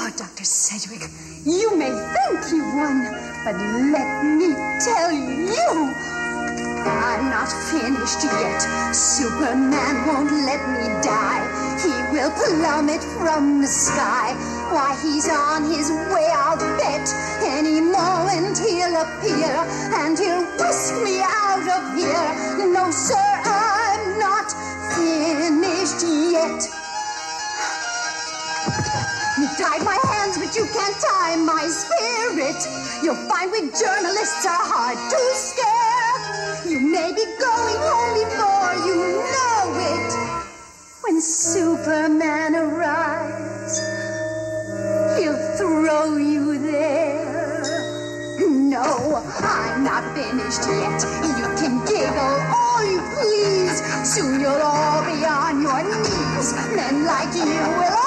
Oh, Dr. Sedgwick, you may think you won, but let me tell you, I'm not finished yet. Superman won't let me die. He will plummet from the sky. Why, he's on his way, I'll bet. Any moment he'll appear, You tied my hands, but you can't tie my spirit. You'll find we journalists are hard to scare. You may be going home before you know it. When Superman arrives, he'll throw you there. No, I'm not finished yet. You can giggle all you please. Soon you'll all be on your knees. Men like you will